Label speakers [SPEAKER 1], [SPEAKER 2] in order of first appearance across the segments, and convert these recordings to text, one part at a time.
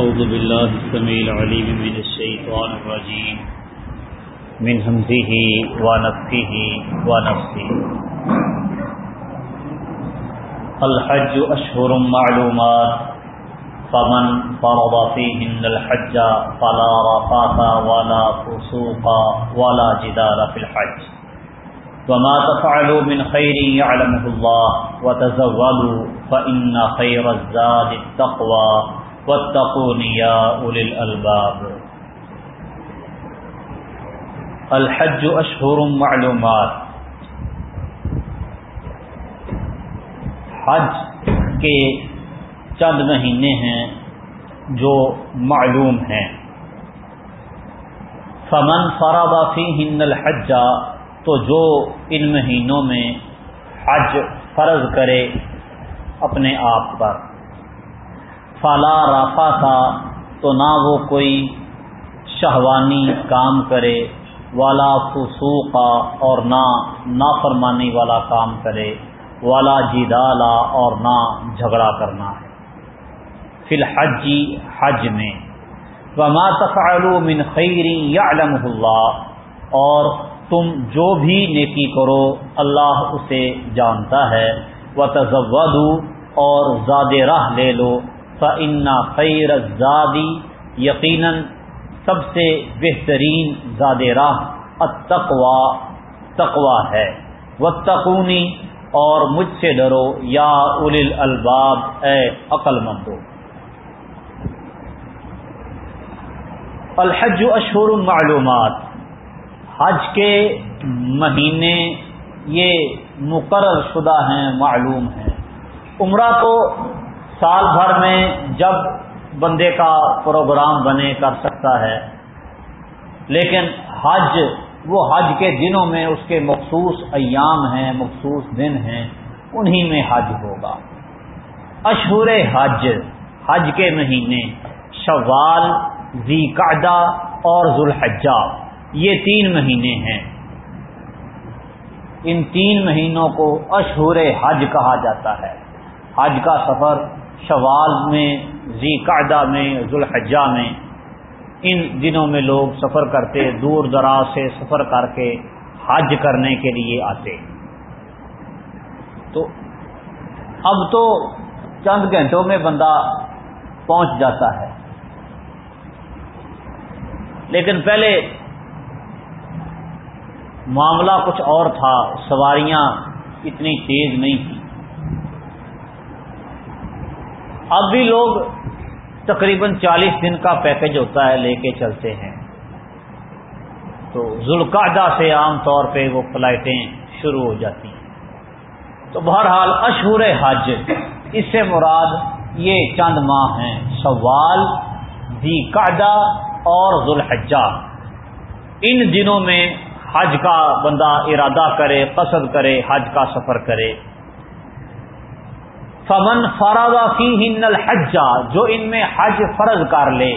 [SPEAKER 1] أعوذ بالله السميع العليم من الشيطان الرجيم. من همزه ونفخه ونفسه الحج أشهر معلومات. فمن فرض فيهن الحج فلا رفاث ولا فسوق ولا جدال في الحج. وما تفعلوا من خير يعلمه الله وتزودوا فإن خير الزاد التقوى. واتقون يا أولي الألباب الحج أشهر معلومات. حج کے چند مہینے ہیں جو معلوم ہیں. فمن فراد فیہن الحج تو جو ان مہینوں میں حج فرض کرے اپنے آپ پر. فلا رافا تھا تو نہ وہ کوئی شہوانی کام کرے والا فسوقا اور نہ نافرمانی والا کام کرے والا جدالا اور نہ جھگڑا کرنا ہے۔ فی الحجی حج میں۔ وما تفعلوا من خیری یعلمہ اللہ۔ اور تم جو بھی نیکی کرو، اللہ اسے جانتا ہے۔ و اور زاد راہ لے لو۔ فن خیر زادی یقیناً سب سے بہترین زاد راہ اتقوا تقوا ہے۔ و تقونی اور مجھ سے ڈرو، یا اول الباب اے عقل مندو۔ الحج اشہر معلومات۔ حج کے مہینے یہ مقرر شدہ ہیں، معلوم ہیں۔ عمرہ تو سال بھر میں جب بندے کا پروگرام بنے کر سکتا ہے، لیکن حج، وہ حج کے دنوں میں اس کے مخصوص ایام ہیں، مخصوص دن ہیں، انہی میں حج ہوگا۔ اشہر حج حج کے مہینے، شوال ذی قعدہ اور ذوالحجہ، یہ تین مہینے ہیں۔ ان تین مہینوں کو اشہور حج کہا جاتا ہے۔ حج کا سفر شوال میں، ذی قعدہ میں، ذوالحجہ میں، ان دنوں میں لوگ سفر کرتے، دور دراز سے سفر کر کے حج کرنے کے لیے آتے۔ تو اب تو چند گھنٹوں میں بندہ پہنچ جاتا ہے۔ لیکن پہلے معاملہ کچھ اور تھا، سواریاں اتنی تیز نہیں تھیں۔ اب بھی لوگ تقریباً چالیس دن کا پیکج ہوتا ہے، لے کے چلتے ہیں۔ تو ذوالقعدہ سے عام طور پہ وہ فلائٹیں شروع ہو جاتی ہیں۔ تو بہرحال اشہور حج، اس سے مراد یہ چند ماہ ہیں سوال دی قعدہ اور ذوالحجہ۔ ان دنوں میں حج کا بندہ ارادہ کرے، قصد کرے، حج کا سفر کرے۔ فمن فرادہ فی ہن جو ان میں حج فرض کر لے۔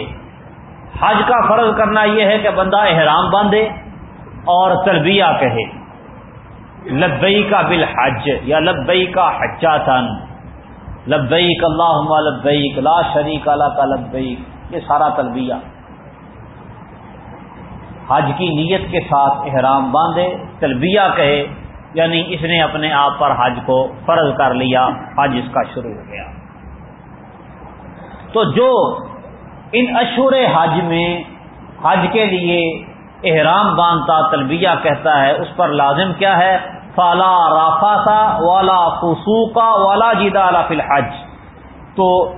[SPEAKER 1] حج کا فرض کرنا یہ ہے کہ بندہ احرام باندھے اور تلبیہ کہے۔ لبئی کا بالحج، یا لبئی کا حجا تن لبئی اللہ لبئی لا شریک اللہ کا لبئی یہ سارا تلبیہ۔ حج کی نیت کے ساتھ احرام باندھے، تلبیہ کہے۔ یعنی اس نے اپنے آپ پر حج کو فرض کر لیا، حج اس کا شروع ہو گیا۔ تو جو ان اشور حج میں حج کے لیے احرام باندھتا، تلبیہ کہتا ہے، اس پر لازم کیا ہے؟ فالا رافا والا فسوقا والا جیدا فی الحج۔ تو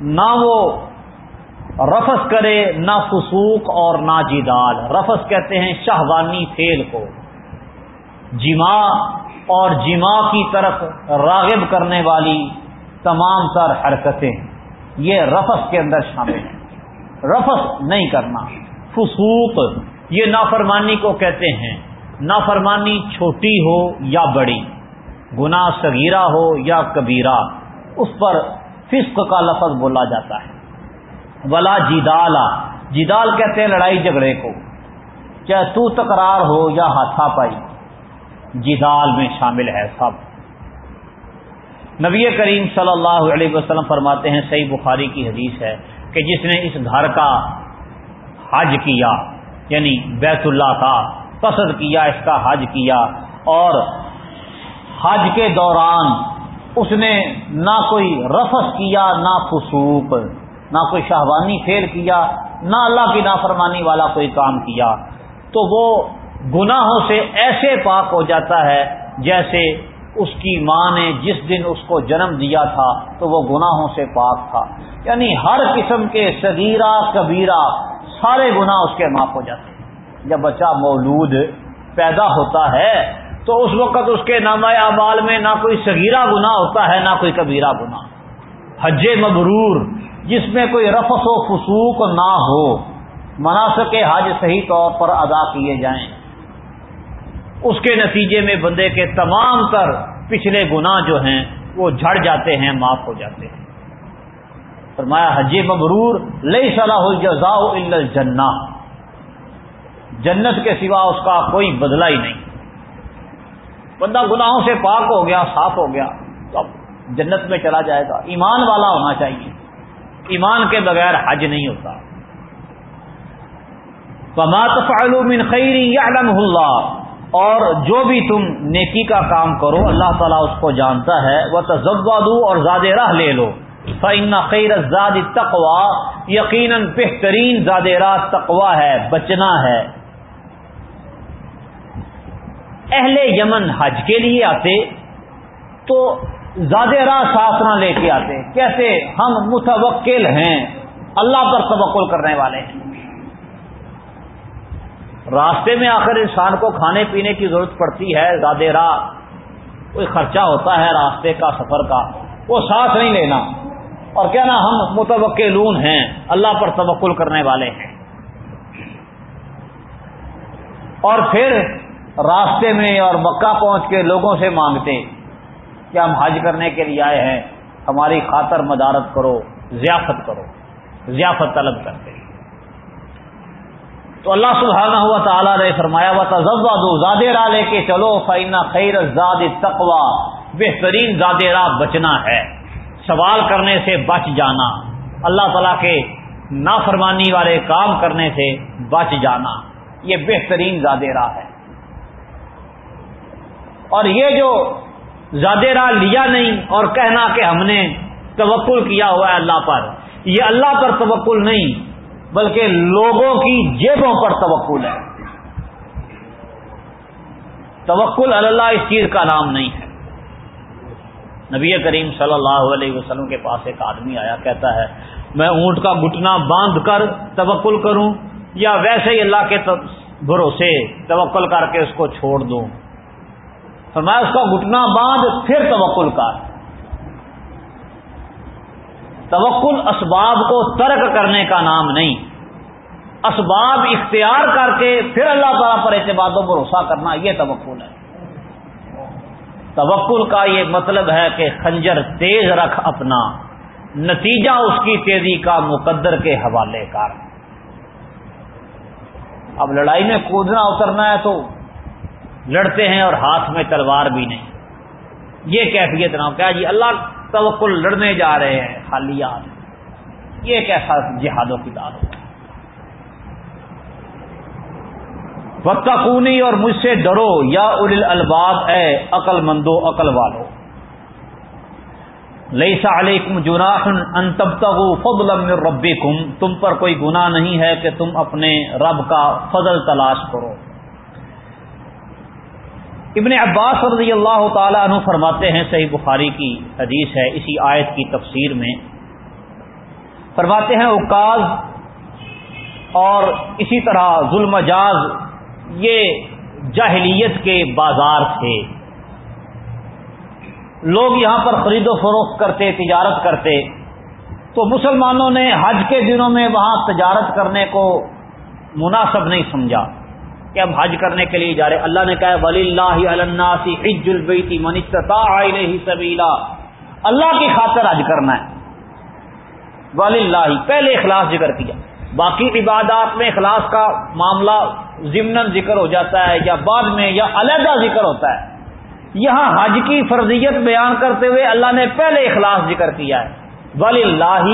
[SPEAKER 1] نہ وہ رفس کرے، نہ فسوق اور نہ جدال۔ رفس کہتے ہیں شہوانی فیل کو۔ جمع اور جمع کی طرف راغب کرنے والی تمام تر حرکتیں یہ رفس کے اندر شامل ہیں۔ رفس نہیں کرنا، فسوق، یہ نافرمانی کو کہتے ہیں، نافرمانی چھوٹی ہو یا بڑی، گناہ صغیرہ ہو یا کبیرہ، اس پر فسق کا لفظ بولا جاتا ہے۔ ولا جیدالا جیدال کہتے ہیں لڑائی جھگڑے کو چاہے تو تکرار ہو یا ہاتھا پائی۔ جیدال میں شامل ہے سب۔ نبی کریم صلی اللہ علیہ وسلم فرماتے ہیں، صحیح بخاری کی حدیث ہے کہ جس نے اس گھر کا حج کیا یعنی بیت اللہ کا قصد کیا، اس کا حج کیا اور حج کے دوران اس نے نہ کوئی رفس کیا، نہ فسوق، نہ کوئی شہبانی فیل کیا، نہ اللہ کی نافرمانی والا کوئی کام کیا۔ تو وہ گناہوں سے ایسے پاک ہو جاتا ہے جیسے اس کی ماں نے جس دن اس کو جنم دیا تھا تو وہ گناہوں سے پاک تھا۔ یعنی ہر قسم کے صغیرہ کبیرہ سارے گناہ اس کے معاف ہو جاتے ہیں۔ جب بچہ مولود پیدا ہوتا ہے تو اس وقت اس کے نام اعمال میں نہ کوئی صغیرہ گنا ہوتا ہے، نہ کوئی کبیرہ گنا حج مبرور، جس میں کوئی رفس و فسوق نہ ہو، مناسب حج صحیح طور پر ادا کیے جائیں۔ اس کے نتیجے میں بندے کے تمام تر پچھلے گنا جو ہیں وہ جھڑ جاتے ہیں، معاف ہو جاتے ہیں۔ فرمایا حج مبرور، لئی صلاح الجزا الجنا جنت کے سوا اس کا کوئی بدلہ ہی نہیں۔ بندہ گناہوں سے پاک ہو گیا، صاف ہو گیا، تو اب جنت میں چلا جائے گا۔ ایمان والا ہونا چاہیے۔ ایمان کے بغیر حج نہیں ہوتا۔ من خیری یعلم اللہ اور جو بھی تم نیکی کا کام کرو، اللہ تعالیٰ اس کو جانتا ہے۔ وہ تجبہ دو اور زاد راہ لے لو۔ فن خیر زاد تقوا یقیناً بہترین زاد راہ تقوا ہے، بچنا ہے۔ اہل یمن حج کے لیے آتے تو زیادہ راہ ساتھ نہ لے کے آتے۔ کیسے ہم متوکل ہیں، اللہ پر توکل کرنے والے ہیں۔ راستے میں آخر انسان کو کھانے پینے کی ضرورت پڑتی ہے، زیادہ راہ کوئی خرچہ ہوتا ہے راستے کا، سفر کا، وہ ساتھ نہیں لینا۔ اور کیا نا، ہم متوقع لون ہیں، اللہ پر توکل کرنے والے ہیں۔ اور پھر راستے میں اور مکہ پہنچ کے لوگوں سے مانگتے کہ ہم حج کرنے کے لیے آئے ہیں، ہماری خاطر مدارت کرو، ضیافت کرو، ضیافت طلب کرتے۔ تو اللہ سبحانہ ہوا تعالیٰ نے فرمایا ہوا تھا دو زیادہ راہ لے کے چلو فائنا خیر زاد تقوا بہترین زیادہ راہ بچنا ہے۔ سوال کرنے سے بچ جانا، اللہ تعالیٰ کے نافرمانی والے کام کرنے سے بچ جانا، یہ بہترین زیادہ راہ ہے۔ اور یہ جو زیادہ راہ لیا نہیں اور کہنا کہ ہم نے توکل کیا ہوا ہے اللہ پر، یہ اللہ پر توکل نہیں بلکہ لوگوں کی جیبوں پر توکل ہے۔ توکل اللہ اس چیز کا نام نہیں ہے۔ نبی کریم صلی اللہ علیہ وسلم کے پاس ایک آدمی آیا، کہتا ہے، میں اونٹ کا گٹنا باندھ کر توکل کروں یا ویسے ہی اللہ کے بھروسے توکل کر کے اس کو چھوڑ دوں؟ فرمایا، اس کا گٹنا باندھ، پھر توکل کا توکل اسباب کو ترک کرنے کا نام نہیں۔ اسباب اختیار کر کے پھر اللہ تعالیٰ پر اعتباد و بھروسہ کرنا یہ توکل ہے۔ توکل کا یہ مطلب ہے کہ خنجر تیز رکھ اپنا۔ نتیجہ اس کی تیزی کا مقدر کے حوالے کر۔ اب لڑائی میں کودنا اترنا ہے تو لڑتے ہیں اور ہاتھ میں تلوار بھی نہیں۔ یہ کیفیت نہ کیا جی اللہ توکل لڑنے جا رہے ہیں، خالی ہاتھ یہ کیسا جہاد و کتاب ہوگا وقت کونی اور مجھ سے ڈرو، یا ارل الباب اے عقل مندو عقل والو لئی سا علیکم جناحن ان فضل ربی تم پر کوئی گناہ نہیں ہے کہ تم اپنے رب کا فضل تلاش کرو۔ ابن عباس رضی اللہ تعالی عنہ فرماتے ہیں، صحیح بخاری کی حدیث ہے، اسی آیت کی تفسیر میں۔ فرماتے ہیں، اوکاز اور اسی طرح ظلم جاز یہ جاہلیت کے بازار تھے۔ لوگ یہاں پر خرید و فروخت کرتے، تجارت کرتے۔ تو مسلمانوں نے حج کے دنوں میں وہاں تجارت کرنے کو مناسب نہیں سمجھا۔ کہ ہم حج کرنے کے لیے جا رہے اللہ نے کہا ولی اللہ حج البیتی منستتا سبیلا اللہ کی خاطر حج کرنا ہے۔ ولی اللہ پہلے اخلاص ذکر کیا۔ باقی عبادات میں اخلاص کا معاملہ ضمن ذکر ہو جاتا ہے یا بعد میں یا علیحدہ ذکر ہوتا ہے۔ یہاں حج کی فرضیت بیان کرتے ہوئے اللہ نے پہلے اخلاص ذکر کیا ہے۔ ولی اللہ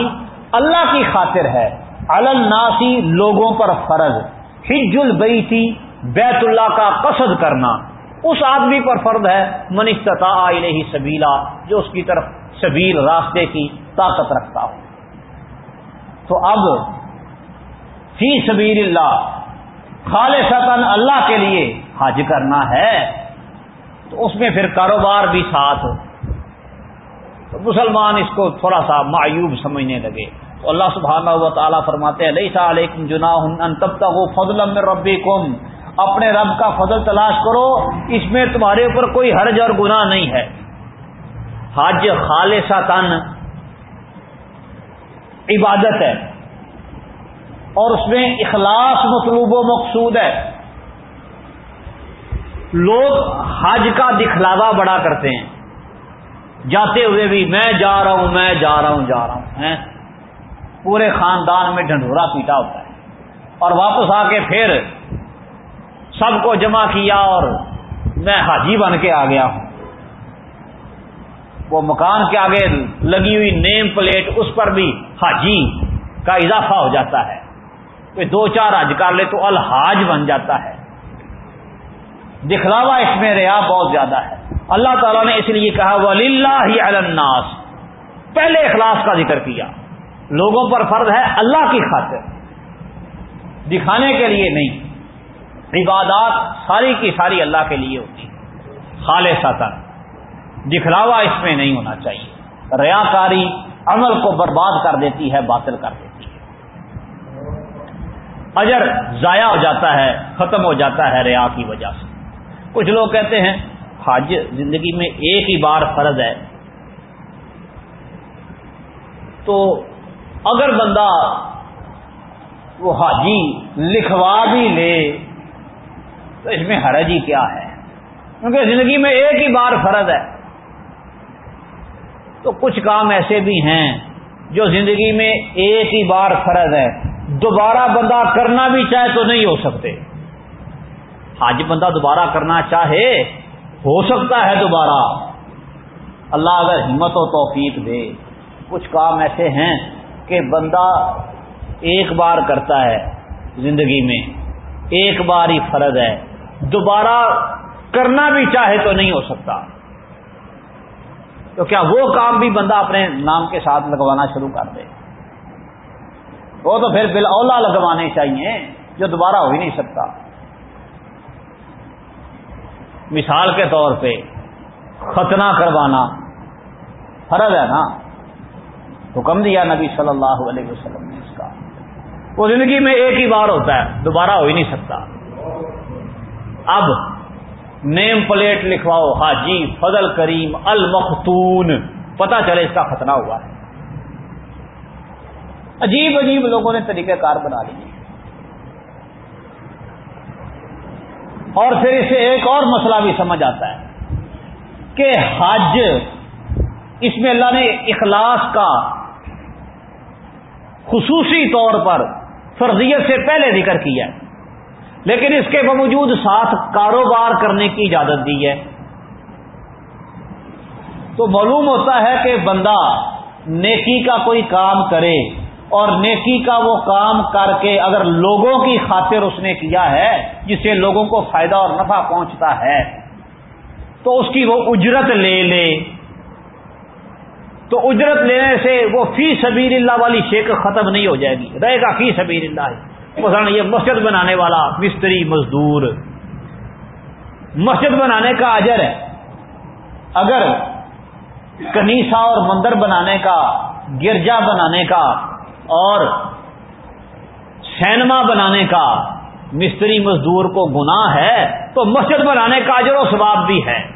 [SPEAKER 1] اللہ کی خاطر ہے۔ الناسی لوگوں پر فرض۔ حج البیتی بیت اللہ کا قصد کرنا۔ اس آدمی پر فرض ہے منستتا الیہ سبیلا، جو اس کی طرف سبیل، راستے کی طاقت رکھتا ہو۔ تو اب فی سبیل اللہ خالص اللہ کے لیے حج کرنا ہے، تو اس میں پھر کاروبار بھی ساتھ تو مسلمان اس کو تھوڑا سا معیوب سمجھنے لگے۔ اللہ سبحانہ و تعالیٰ فرماتے ہیں علیکم جناح تب تک وہ فضل ربی کم اپنے رب کا فضل تلاش کرو، اس میں تمہارے اوپر کوئی حرج اور گناہ نہیں ہے۔ حج خالصہ تن عبادت ہے۔ اور اس میں اخلاص مطلوب و مقصود ہے۔ لوگ حج کا دکھلاوا بڑا کرتے ہیں۔ جاتے ہوئے بھی، میں جا رہا ہوں، میں جا رہا ہوں، جا رہا ہوں پورے خاندان میں ڈھنڈورا پیٹا ہوتا ہے۔ اور واپس آ کے پھر سب کو جمع کیا اور میں حاجی بن کے آ گیا ہوں۔ وہ مکان کے آگے لگی ہوئی نیم پلیٹ، اس پر بھی حاجی کا اضافہ ہو جاتا ہے۔ کوئی دو چار حج کر لے تو الحاج بن جاتا ہے۔ دکھلاوا اس میں ریا بہت زیادہ ہے۔ اللہ تعالیٰ نے اس لیے کہا ولی اللہ الناس۔ پہلے اخلاص کا ذکر کیا۔ لوگوں پر فرض ہے اللہ کی خاطر۔ دکھانے کے لیے نہیں۔ عبادات ساری کی ساری اللہ کے لیے ہوتی خالص دکھلاوا اس میں نہیں ہونا چاہیے۔ ریا کاری عمل کو برباد کر دیتی ہے، باطل کر دیتی ہے۔ اجر ضائع ہو جاتا ہے، ختم ہو جاتا ہے ریا کی وجہ سے۔ کچھ لوگ کہتے ہیں، حج زندگی میں ایک ہی بار فرض ہے۔ تو اگر بندہ وہ حاجی لکھوا بھی لے، تو اس میں حرج ہی کیا ہے؟ کیونکہ زندگی میں ایک ہی بار فرض ہے۔ تو کچھ کام ایسے بھی ہیں جو زندگی میں ایک ہی بار فرض ہے دوبارہ بندہ کرنا بھی چاہے تو نہیں ہو سکتے۔ حج بندہ دوبارہ کرنا چاہے، ہو سکتا ہے دوبارہ۔ اللہ اگر ہمت و توفیق دے، کچھ کام ایسے ہیں کہ بندہ ایک بار کرتا ہے زندگی میں، ایک بار ہی فرض ہے۔ دوبارہ کرنا بھی چاہے تو نہیں ہو سکتا۔ تو کیا وہ کام بھی بندہ اپنے نام کے ساتھ لگوانا شروع کر دے؟ وہ تو پھر بل اولا لگوانے چاہیے جو دوبارہ ہو ہی نہیں سکتا۔ مثال کے طور پہ ختنہ کروانا فرض ہے نا؟ حکم دیا نبی صلی اللہ علیہ وسلم نے اس کا۔ وہ زندگی میں ایک ہی بار ہوتا ہے، دوبارہ ہو ہی نہیں سکتا۔ اب نیم پلیٹ لکھواؤ، حاجی فضل کریم المختون پتا چلے اس کا ختنہ ہوا ہے۔ عجیب عجیب لوگوں نے طریقہ کار بنا لیے۔ اور پھر اسے ایک اور مسئلہ بھی سمجھ آتا ہے کہ حج، اس میں اللہ نے اخلاص کا خصوصی طور پر فرضیت سے پہلے ذکر کیا ہے۔ لیکن اس کے باوجود ساتھ کاروبار کرنے کی اجازت دی ہے۔ تو معلوم ہوتا ہے کہ بندہ نیکی کا کوئی کام کرے اور نیکی کا وہ کام کر کے اگر لوگوں کی خاطر اس نے کیا ہے، جس سے لوگوں کو فائدہ اور نفع پہنچتا ہے، تو اس کی وہ اجرت لے لے۔ تو اجرت لینے سے وہ فی سبیر اللہ والی شیک ختم نہیں ہو جائے گی۔ رہے گا فی سبیر اللہ مثلا یہ مسجد بنانے والا، مستری، مزدور۔ مسجد بنانے کا اجر ہے۔ اگر کنیسا اور مندر بنانے کا، گرجا بنانے کا اور سینما بنانے کا مستری، مزدور کو گناہ ہے، تو مسجد بنانے کا اجر و ثواب بھی ہے۔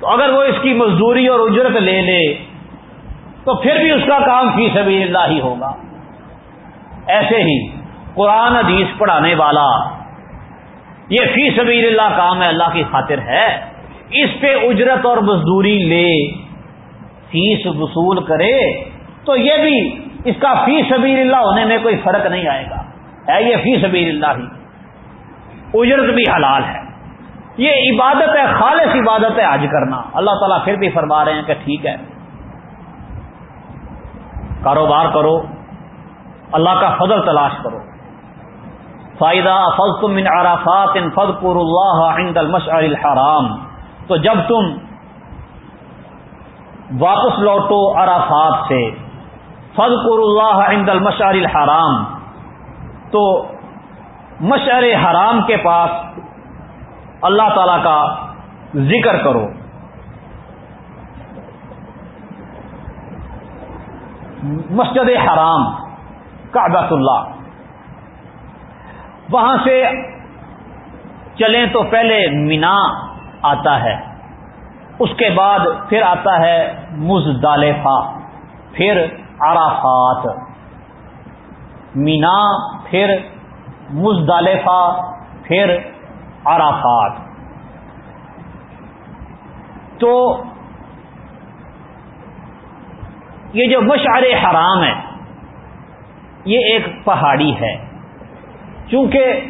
[SPEAKER 1] تو اگر وہ اس کی مزدوری اور اجرت لے لے، تو پھر بھی اس کا کام فی سبیل اللہ ہی ہوگا۔ ایسے ہی قرآن حدیث پڑھانے والا، یہ فی سبیل اللہ کام ہے، اللہ کی خاطر ہے۔ اس پہ اجرت اور مزدوری لے، فیس وصول کرے، تو یہ بھی اس کا فی سبیل اللہ ہونے میں کوئی فرق نہیں آئے گا۔ ہے یہ فی سبیل اللہ ہی۔ اجرت بھی حلال ہے۔ یہ عبادت ہے، خالص عبادت ہے حج کرنا۔ اللہ تعالیٰ پھر بھی فرما رہے ہیں کہ ٹھیک ہے۔ کاروبار کرو، اللہ کا فضل تلاش کرو۔ فائدہ افز تم ان عرافات ان فض پور اللہ عند المشعر الحرام۔ تو جب تم واپس لوٹو عرافات سے فض پور اللہ عند المشعر الحرام۔ تو مشعر حرام کے پاس اللہ تعالی کا ذکر کرو۔ مسجد حرام کابت اللہ وہاں سے چلیں تو پہلے مینا آتا ہے، اس کے بعد پھر آتا ہے مزدالفا پھر عرافات مینا، پھر مزدالفا پھر عرافات تو یہ جو مشعر حرام ہے، یہ ایک پہاڑی ہے۔ چونکہ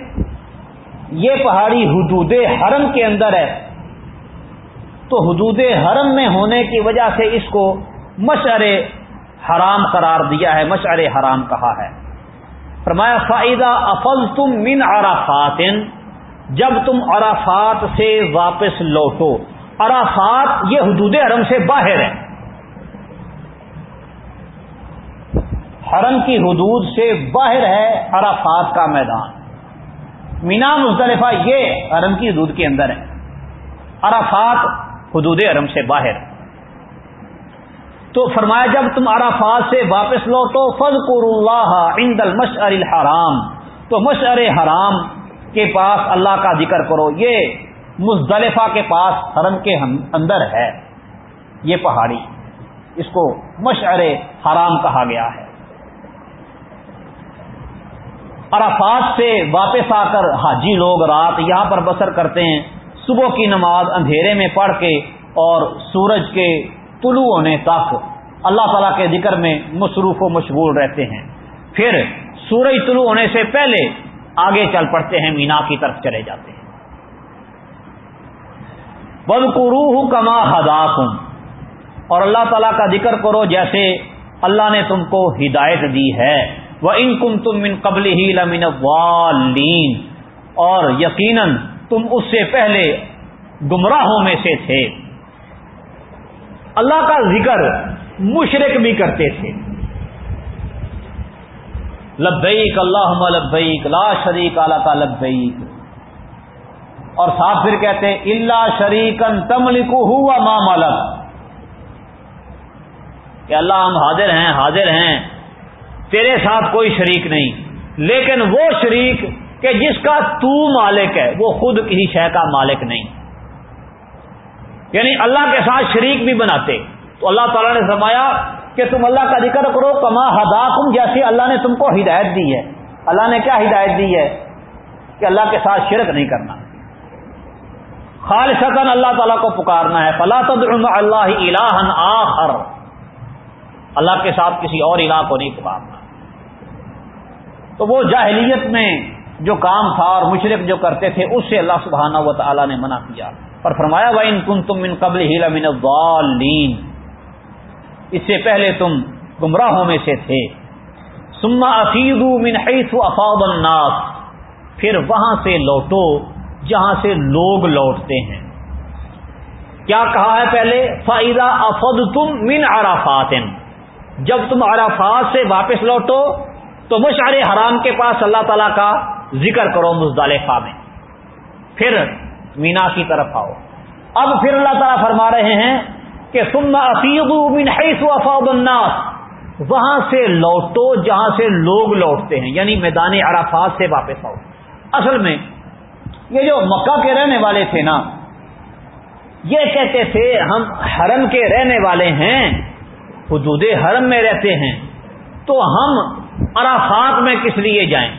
[SPEAKER 1] یہ پہاڑی حدود حرم کے اندر ہے، تو حدود حرم میں ہونے کی وجہ سے اس کو مشعر حرام قرار دیا ہے مشعر حرام کہا ہے۔ فرمایا فائدہ افل تم من عرافات جب تم عرافات سے واپس لوٹو۔ عرافات یہ حدود حرم سے باہر ہے حرم کی حدود سے باہر ہے عرفات کا میدان۔ مینا مزدلفہ یہ حرم کی حدود کے اندر ہے عرفات حدود حرم سے باہر۔ تو فرمایا جب تم عرفات سے واپس لو تو فض اللہ عند المشعر الحرام۔ تو مشعر حرام کے پاس اللہ کا ذکر کرو، یہ مزدلفہ کے پاس حرم کے اندر ہے۔ یہ پہاڑی۔ اس کو مشعر حرام کہا گیا ہے۔ عرفات سے واپس آ کر حاجی لوگ رات یہاں پر بسر کرتے ہیں۔ صبح کی نماز اندھیرے میں پڑھ کے اور سورج کے طلوع ہونے تک اللہ تعالی کے ذکر میں مصروف و مشغول رہتے ہیں۔ پھر سورج طلوع ہونے سے پہلے آگے چل پڑتے ہیں، مینا کی طرف چلے جاتے ہیں۔ بد کما ہدا اور اللہ تعالیٰ کا ذکر کرو جیسے اللہ نے تم کو ہدایت دی ہے۔ وہ ان کم تم من قبل ہی لمن والین اور یقیناً تم اس سے پہلے گمراہوں میں سے تھے۔ اللہ کا ذکر مشرق بھی کرتے تھے۔ لبیک اللہ لبیک، لا شریک اللہ کا لبیک۔ اور ساتھ پھر کہتے اللہ شریکن تم لکھو ہوا ماں مالک کہ اللہ ہم حاضر ہیں حاضر ہیں، تیرے ساتھ کوئی شریک نہیں۔ لیکن وہ شریک کہ جس کا تو مالک ہے، وہ خود کسی شہ کا مالک نہیں۔ یعنی اللہ کے ساتھ شریک بھی بناتے۔ تو اللہ تعالیٰ نے فرمایا کہ تم اللہ کا ذکر کرو کما ہدا تم جیسے اللہ نے تم کو ہدایت دی ہے۔ اللہ نے کیا ہدایت دی ہے؟ کہ اللہ کے ساتھ شرک نہیں کرنا۔ خالصتا اللہ تعالیٰ کو پکارنا ہے۔ فلا تدعو اللہ الہن آخر۔ اللہ کے ساتھ کسی اور الہ کو نہیں پکارنا۔ تو وہ جاہلیت میں جو کام تھا اور مشرق جو کرتے تھے، اس سے اللہ سبحانہ و تعالی نے منع کیا۔ اور فرمایا بھائی کن تم من قبل ہی اس سے پہلے تم گمراہوں میں سے تھے۔ سما افید من حیث افاد الناس۔ پھر وہاں سے لوٹو جہاں سے لوگ لوٹتے ہیں۔ کیا کہا ہے پہلے؟ فائدہ افد تم من عرافات جب تم عرافات سے واپس لوٹو تو مشعر حرام کے پاس اللہ تعالیٰ کا ذکر کرو مزدالفا میں۔ پھر مینا کی طرف آؤ۔ اب پھر اللہ تعالیٰ فرما رہے ہیں کہ سم من حیث الناس، وہاں سے لوٹو جہاں سے لوگ لوٹتے ہیں یعنی میدان عرفات سے واپس آؤ۔ اصل میں یہ جو مکہ کے رہنے والے تھے نا، یہ کہتے تھے ہم حرم کے رہنے والے ہیں، حدود حرم میں رہتے ہیں، تو ہم عرفات میں کس لیے جائیں؟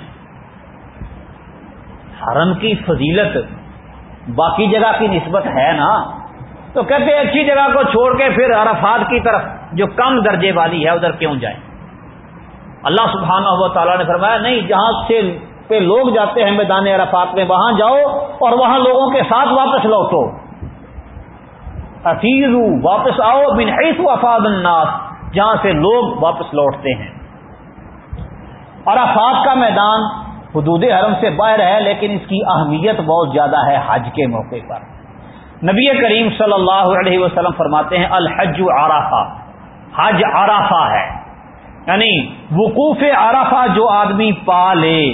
[SPEAKER 1] حرم کی فضیلت باقی جگہ کی نسبت ہے نا۔ تو کہتے اچھی جگہ کو چھوڑ کے پھر عرفات کی طرف جو کم درجے والی ہے ادھر کیوں جائیں؟ اللہ سبحانہ ہوا تعالیٰ نے فرمایا، نہیں، جہاں سے پہ لوگ جاتے ہیں میدان عرفات میں، وہاں جاؤ اور وہاں لوگوں کے ساتھ واپس لوٹو۔ افیز واپس آؤ بن حیث افاد الناس، جہاں سے لوگ واپس لوٹتے ہیں۔ عرفات کا میدان حدود حرم سے باہر ہے، لیکن اس کی اہمیت بہت زیادہ ہے حج کے موقع پر۔ نبی کریم صلی اللہ علیہ وسلم فرماتے ہیں، الحج عرفہ۔ حج عرفہ ہے۔ یعنی وقوف عرفہ جو آدمی پا لے،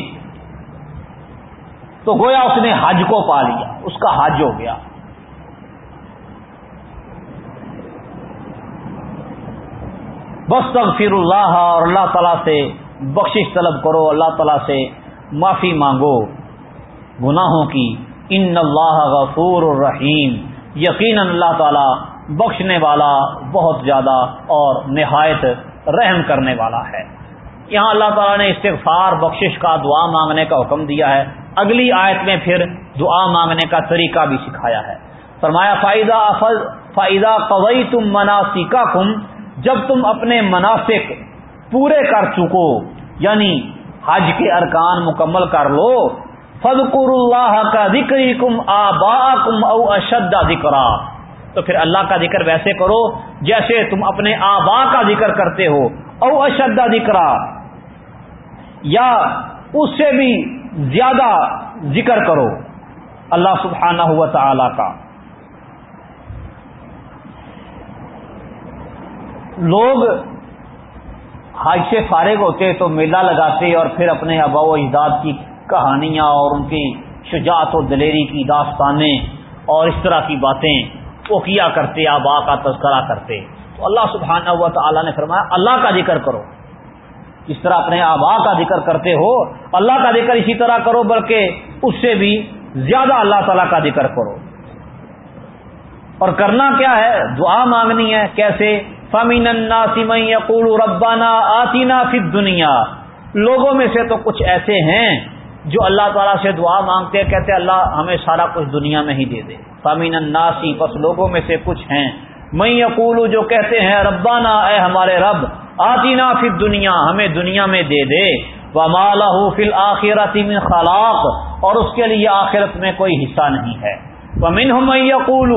[SPEAKER 1] تو گویا اس نے حج کو پا لیا، اس کا حج ہو گیا۔ بس تغفر اللہ اور اللہ تعالیٰ سے بخشش طلب کرو، اللہ تعالیٰ سے معافی مانگو، گناہوں کی ان اللہ غفور الرحیم۔ یقین اللہ تعالیٰ بخشنے والا بہت زیادہ اور نہایت رحم کرنے والا ہے۔ یہاں اللہ تعالیٰ نے استغفار، بخشش کا دعا مانگنے کا حکم دیا ہے۔ اگلی آیت میں پھر دعا مانگنے کا طریقہ بھی سکھایا ہے۔ فرمایا فائدہ افز فائدہ قوئی تم مناسکا کم جب تم اپنے مناسک پورے کر چکو یعنی حج کے ارکان مکمل کر لو فضکر اللہ کا ذکر کم آبا کم او اشد ذکر تو پھر اللہ کا ذکر ویسے کرو جیسے تم اپنے آبا کا ذکر کرتے ہو۔ او اشد ذکر یا اس سے بھی زیادہ ذکر کرو۔ اللہ سبحانہ ہوا تعالی کا۔ لوگ حج سے فارغ ہوتے تو میلہ لگاتے اور پھر اپنے آبا و اجداد کی کہانیاں اور ان کی شجاعت و دلیری کی داستانیں اور اس طرح کی باتیں وہ کیا کرتے، آبا کا تذکرہ کرتے۔ تو اللہ سبحانہ ہوا تعالیٰ نے فرمایا، اللہ کا ذکر کرو۔ اس طرح اپنے آبا کا ذکر کرتے ہو، اللہ کا ذکر اسی طرح کرو، بلکہ اس سے بھی زیادہ اللہ تعالیٰ کا ذکر کرو۔ اور کرنا کیا ہے؟ دعا مانگنی ہے۔ کیسے؟ فمین یقول ربانہ آتینا فت دنیا لوگوں میں سے تو کچھ ایسے ہیں جو اللہ تعالیٰ سے دعا مانگتے کہتے اللہ ہمیں سارا کچھ دنیا میں ہی دے دے۔ فامین الناسی بس لوگوں میں سے کچھ ہیں۔ میں یقول جو کہتے ہیں ربانہ اے ہمارے رب آتینا فت دنیا ہمیں دنیا میں دے دے۔ وہ مالا فل آخرت خلاق، اور اس کے لیے آخرت میں کوئی حصہ نہیں ہے۔ وہ من یقول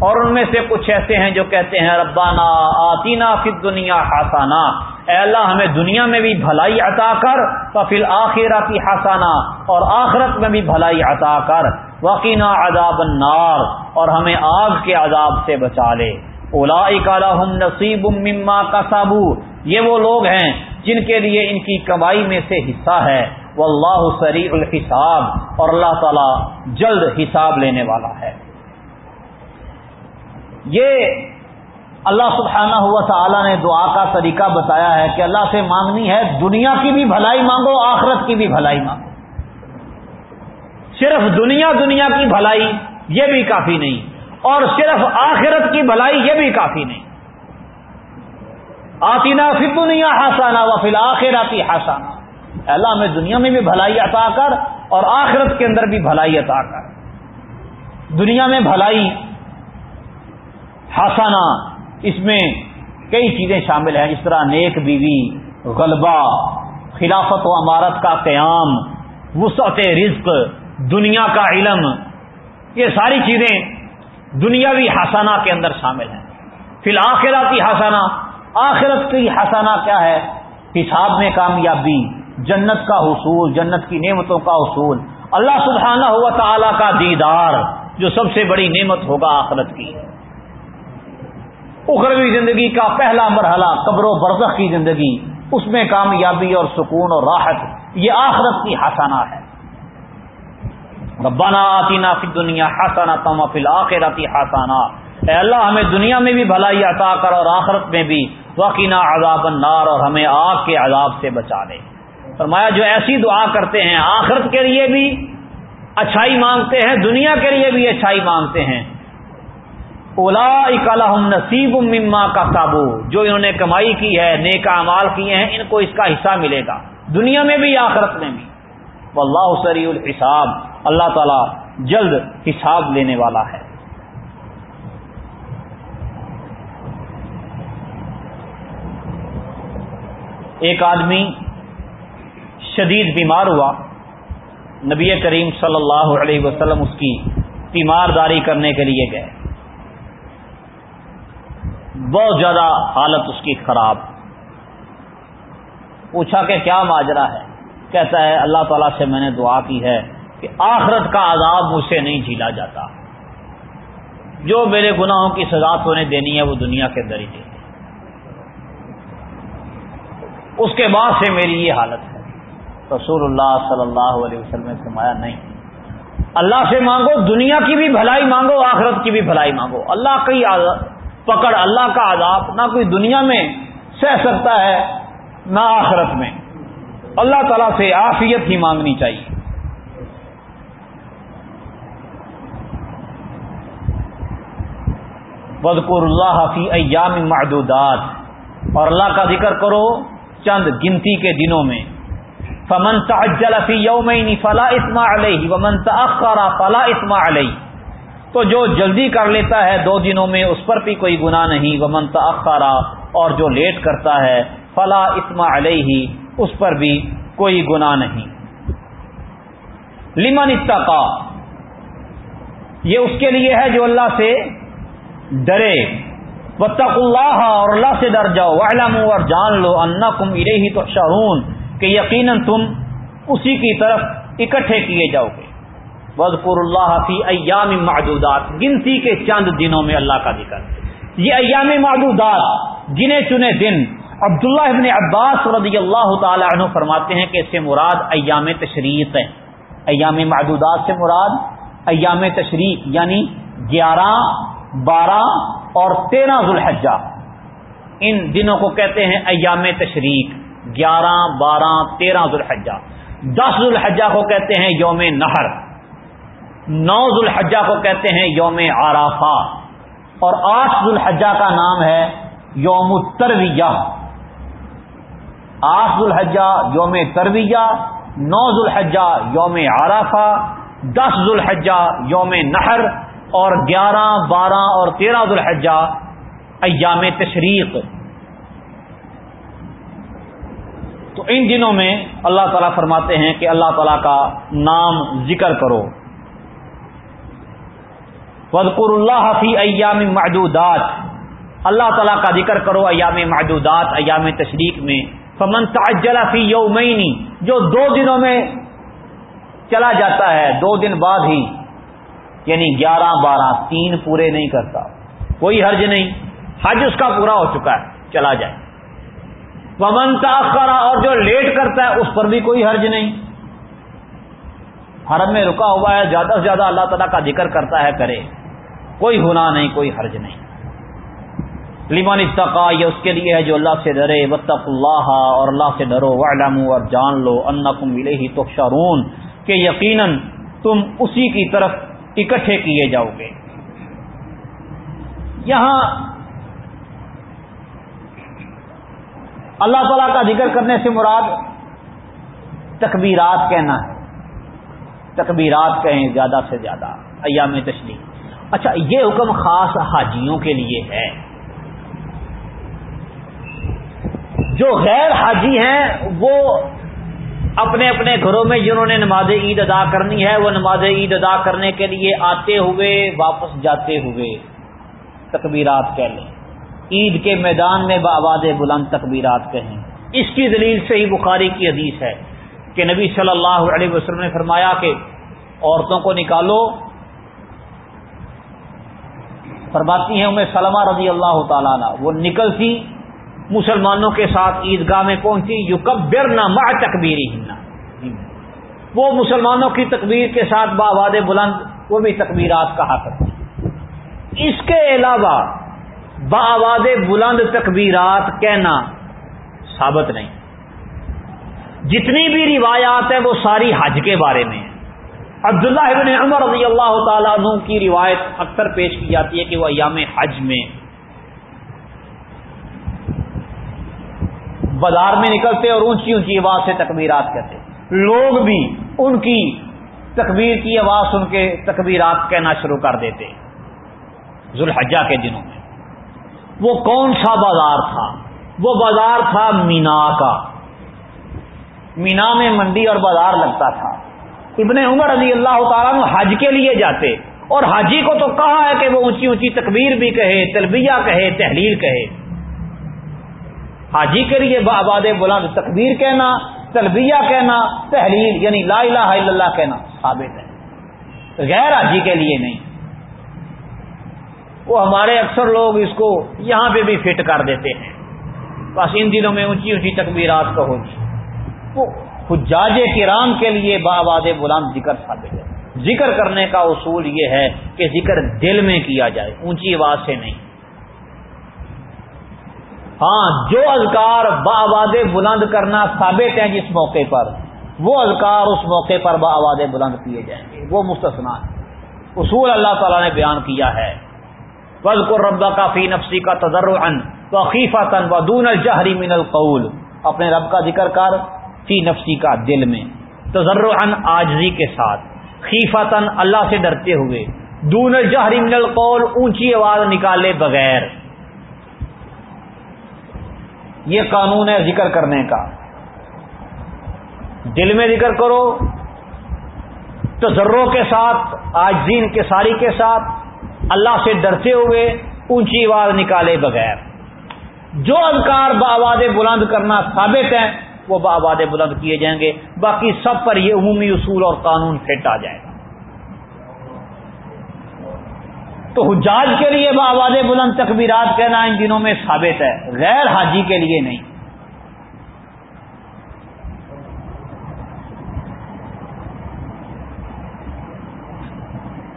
[SPEAKER 1] اور ان میں سے کچھ ایسے ہیں جو کہتے ہیں ربانہ آتینا فی دنیا حسانہ اے اللہ ہمیں دنیا میں بھی بھلائی عطا کر تو فی حسانہ اور آخرت میں بھی بھلائی عطا کر۔ وقینا عذاب النار، اور ہمیں آگ کے عذاب سے بچا لے۔ اولا لهم نصیب مما کسبو یہ وہ لوگ ہیں جن کے لیے ان کی کمائی میں سے حصہ ہے۔ وہ اللہ سری الحساب، اور اللہ تعالی جلد حساب لینے والا ہے۔ یہ اللہ سبحانہ ہوا تعالیٰ نے دعا کا طریقہ بتایا ہے کہ اللہ سے مانگنی ہے، دنیا کی بھی بھلائی مانگو، آخرت کی بھی بھلائی مانگو۔ صرف دنیا دنیا کی بھلائی یہ بھی کافی نہیں، اور صرف آخرت کی بھلائی یہ بھی کافی نہیں۔ آتینا فی دنیا حسانہ و فی الآخراتی حسانہ اللہ میں دنیا میں بھی بھلائی عطا کر اور آخرت کے اندر بھی بھلائی عطا کر۔ دنیا میں بھلائی ہاسانہ اس میں کئی چیزیں شامل ہیں۔ جس طرح نیک بیوی، غلبہ، خلافت و عمارت کا قیام، وسعت رزق، دنیا کا علم، یہ ساری چیزیں دنیاوی حسانہ کے اندر شامل ہیں۔ فی الآخراتی حسانہ آخرت کی حسانہ کیا ہے؟ حساب میں کامیابی، جنت کا حصول، جنت کی نعمتوں کا حصول۔ اللہ سبحانہ ہوا تعالی کا دیدار جو سب سے بڑی نعمت ہوگا آخرت کی۔ اخروی زندگی کا پہلا مرحلہ، قبر و برزخ کی زندگی، اس میں کامیابی اور سکون اور راحت، یہ آخرت کی حسانہ ہے۔ ربانہ آتی فی دنیا حسانہ تم فل آخراتی حسانہ اے اللہ، ہمیں دنیا میں بھی بھلائی عطا کر اور آخرت میں بھی وقینہ عذاب النار اور ہمیں آگ کے عذاب سے بچا دے فرمایا، جو ایسی دعا کرتے ہیں، آخرت کے لیے بھی اچھائی مانگتے ہیں، دنیا کے لیے بھی اچھائی مانگتے ہیں۔ اولا اکالحم نصیب مما کا سابو جو انہوں نے کمائی کی ہے، نیک امال کیے ہیں، ان کو اس کا حصہ ملے گا۔ دنیا میں بھی آخرت میں بھی۔ اللہ سری الحساب۔ اللہ تعالی جلد حساب لینے والا ہے۔ ایک آدمی شدید بیمار ہوا۔ نبی کریم صلی اللہ علیہ وسلم اس کی تیمارداری کرنے کے لیے گئے۔ بہت زیادہ حالت اس کی خراب۔ پوچھا کہ کیا ماجرا ہے؟ کہتا ہے، اللہ تعالیٰ سے میں نے دعا کی ہے کہ آخرت کا عذاب مجھ سے نہیں جھیلا جاتا۔ جو میرے گناہوں کی سزا تو انہیں دینی ہے، وہ دنیا کے اندر ہی دینی اس کے بعد سے میری یہ حالت ہے۔ رسول اللہ صلی اللہ علیہ وسلم نے فرمایا، نہیں۔ اللہ سے مانگو، دنیا کی بھی بھلائی مانگو، آخرت کی بھی بھلائی مانگو۔ اللہ کی پکڑ اللہ کا عذاب، نہ کوئی دنیا میں سہ سکتا ہے، نہ آخرت میں۔ اللہ تعالیٰ سے آفیت ہی مانگنی چاہیے۔ بدقر اللہ فی ایام معدودات۔ اور اللہ کا ذکر کرو چند گنتی کے دنوں میں۔ فمن تعجل فی یومین فلا اسما علیہ ومن تاخر فلا اسما علیہ تو جو جلدی کر لیتا ہے دو دنوں میں اس پر بھی کوئی گناہ نہیں، ومن تاخر اور جو لیٹ کرتا ہے، فلا اسما علیہ، اس پر بھی کوئی گناہ نہیں۔ لمن اتقا، یہ اس کے لیے ہے جو اللہ سے ڈرے۔ بتق اللہ اور اللہ سے ڈر جاؤ۔ علم اور جان لو انا کم ارے ہی تو شہرون کہ یقیناً تم اسی کی طرف اکٹھے کیے جاؤ گے۔ بزقر اللہ فی ایام معدودات، گنتی کے چند دنوں میں اللہ کا ذکر۔ یہ ایام معدودات گنے چنے دن۔ عبداللہ ابن عباس رضی اللہ تعالی عنہ فرماتے ہیں کہ اس سے مراد ایام تشریق ہے۔ ایام معدودات سے مراد ایام تشریق یعنی گیارہ، بارہ اور تیرہ ذوالحجہ۔ ان دنوں کو کہتے ہیں ایام تشریق، گیارہ، بارہ، تیرہ ذوالحجہ۔ دس ذوالحجہ کو کہتے ہیں یوم نہر۔ نو ذوالحجہ کو کہتے ہیں یوم آرافہ اور آٹھ ذوالحجہ کا نام ہے یوم ترویہ آٹھ ذوالحجہ یوم ترویہ، نو ذوالحجہ یوم عرافہ دس ذوالحجہ یوم نہر اور گیارہ، بارہ اور تیرہ ذوالحجہ ایام تشریق۔ تو ان دنوں میں اللہ تعالیٰ فرماتے ہیں کہ اللہ تعالیٰ کا نام ذکر کرو۔ وزقر اللہ فی ایام معدودات۔ اللہ تعالیٰ کا ذکر کرو ایام معدودات، ایام تشریق میں۔ فمن تعجل فی یومینی جو دو دنوں میں چلا جاتا ہے، دو دن بعد ہی یعنی گیارہ، بارہ، تین پورے نہیں کرتا۔ کوئی حرج نہیں، حج اس کا پورا ہو چکا ہے، چلا جائے۔ ومن تاخرا اور جو لیٹ کرتا ہے، اس پر بھی کوئی حرج نہیں۔ حرم میں رکا ہوا ہے، زیادہ سے زیادہ اللہ تعالیٰ کا ذکر کرتا ہے، کرے۔ کوئی گناہ نہیں، کوئی حرج نہیں۔ لیمان اتقا، یہ اس کے لیے ہے جو اللہ سے ڈرے۔ وطف اللہ، اور اللہ سے ڈرو۔ وعلم اور جان لو۔ ان کم ملے ہی تو شارون کہ یقیناً تم اسی کی طرف اکٹھے کیے جاؤ گے۔ یہاں اللہ تعالی کا ذکر کرنے سے مراد تکبیرات کہنا ہے۔ تکبیرات کہیں زیادہ سے زیادہ۔ ایام تشریح اچھا یہ حکم خاص حاجیوں کے لیے ہے۔ جو غیر حاجی ہیں، وہ اپنے اپنے گھروں میں جنہوں نے نماز عید ادا کرنی ہے، وہ نماز عید ادا کرنے کے لیے آتے ہوئے واپس جاتے ہوئے تکبیرات کہہ لیں۔ عید کے میدان میں بآباد بلند تکبیرات کہیں۔ اس کی دلیل سے ہی بخاری کی حدیث ہے کہ نبی صلی اللہ علیہ وسلم نے فرمایا کہ عورتوں کو نکالو فرماتی ہیں انہیں سلمہ رضی اللہ تعالیٰ وہ نکلتی مسلمانوں کے ساتھ عیدگاہ میں پہنچی یو کب نہ تکبیر وہ مسلمانوں کی تکبیر کے ساتھ بآباد بلند، وہ بھی تکبیرات کہا کرتی اس کے علاوہ بآباد بلند تکبیرات کہنا ثابت نہیں۔ جتنی بھی روایات ہیں وہ ساری حج کے بارے میں ہیں۔ عبداللہ ابن عمر رضی اللہ تعالیٰ عنہ کی روایت اکثر پیش کی جاتی ہے کہ وہ ایام حج میں بازار میں نکلتے اور اونچی اونچی آواز سے تکبیرات کہتے لوگ بھی ان کی تکبیر کی آواز سن کے تکبیرات کہنا شروع کر دیتے۔ ذوالحجہ کے دنوں میں۔ وہ کون سا بازار تھا؟ وہ بازار تھا مینا کا۔ مینا میں منڈی اور بازار لگتا تھا۔ ابن عمر رضی اللہ تعالیٰ حج کے لیے جاتے اور حاجی کو تو کہا ہے کہ وہ اونچی اونچی تکبیر بھی کہے، تلبیہ کہے، تحلیل کہے۔ حاجی کے لیے آباد بلند تکبیر کہنا، تلبیہ کہنا، تحلیل یعنی لا الہ الا اللہ کہنا ثابت ہے۔ غیر حاجی کے لیے نہیں۔ وہ ہمارے اکثر لوگ اس کو یہاں پہ بھی فٹ کر دیتے ہیں۔ بس ان دنوں میں اونچی اونچی تکبیرات کہو گی وہ حجاج کرام کے لیے باباد بلند ذکر ثابت ہے۔ ذکر کرنے کا اصول یہ ہے کہ ذکر دل میں کیا جائے، اونچی آواز سے نہیں۔ ہاں جو اذکار بآباد بلند کرنا ثابت ہیں جس موقع پر، وہ اذکار اس موقع پر بآباد بلند کیے جائیں گے۔ وہ مستثنا اصول اللہ تعالیٰ نے بیان کیا ہے۔ وز کو ربا کا فی نفسی کا تجر ان وقیفہ تن و دون الجہری من القول۔ اپنے رب کا ذکر کر فی نفسی کا دل میں تجر آجزی کے ساتھ خیفتن اللہ سے ڈرتے ہوئے، دون الجہری من القول اونچی آواز نکالے بغیر۔ یہ قانون ہے ذکر کرنے کا۔ دل میں ذکر کرو تجروں کے ساتھ آجین کے ساری کے ساتھ، اللہ سے ڈرتے ہوئے اونچی آواز نکالے بغیر۔ جو اذکار بآباد بلند کرنا ثابت ہیں وہ بآباد بلند کیے جائیں گے۔ باقی سب پر یہ عمومی اصول اور قانون فٹ آ جائے گا۔ تو حجاج کے لیے بآباد بلند تکبیرات کہنا ان دنوں میں ثابت ہے، غیر حاجی کے لیے نہیں۔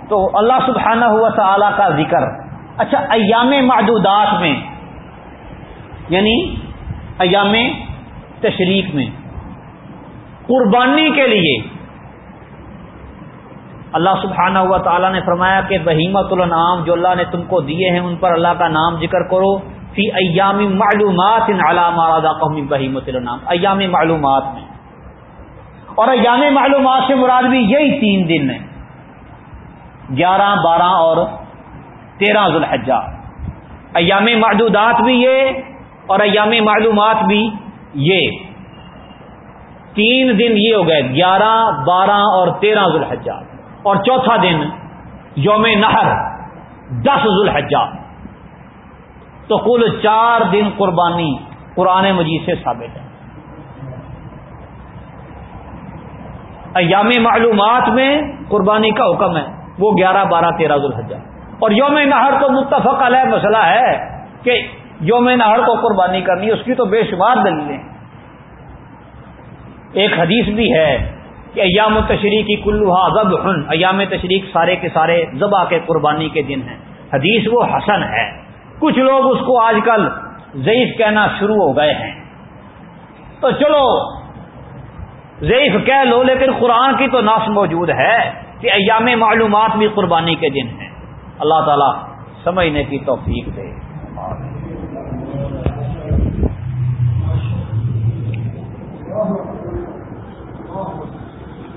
[SPEAKER 1] تو اللہ سبحانہ ہوا تعالی کا ذکر۔ اچھا ایام معدودات میں یعنی ایام تشریق میں، قربانی کے لیے۔ اللہ سبحانہ ہوا تعالیٰ نے فرمایا کہ بہیمت النعام جو اللہ نے تم کو دیے ہیں، ان پر اللہ کا نام ذکر کرو۔ فی ایام معلومات علامہ قومی بہیمت النعام ایام معلومات میں۔ اور ایام معلومات سے مراد بھی یہی تین دن ہیں۔ گیارہ، بارہ اور تیرہ ذوالحجہ۔ ایام معدودات بھی یہ اور ایام معلومات بھی یہ تین دن یہ ہو گئے، گیارہ، بارہ اور تیرہ ذوالحجہ۔ اور چوتھا دن یوم نہر دس ذوالحجہ۔ تو کل چار دن قربانی قرآن مجید سے ثابت ہے۔ ایام معلومات میں قربانی کا حکم ہے، وہ گیارہ، بارہ، تیرہ ذوالحجہ۔ اور یوم نہر تو متفق علیہ مسئلہ ہے کہ یوم نہر کو قربانی کرنی اس کی تو بے شمار دلیلیں ایک حدیث بھی ہے کہ ایام تشریح کی کلوہا ضب ہن ایام تشریق سارے کے سارے ذبح کے قربانی کے دن ہیں۔ حدیث وہ حسن ہے۔ کچھ لوگ اس کو آج کل ضعیف کہنا شروع ہو گئے ہیں۔ تو چلو، ضعیف کہہ لو، لیکن قرآن کی تو ناس موجود ہے کہ ایام معلومات بھی قربانی کے دن ہیں۔ اللہ تعالیٰ سمجھنے کی توفیق دے۔ ہاں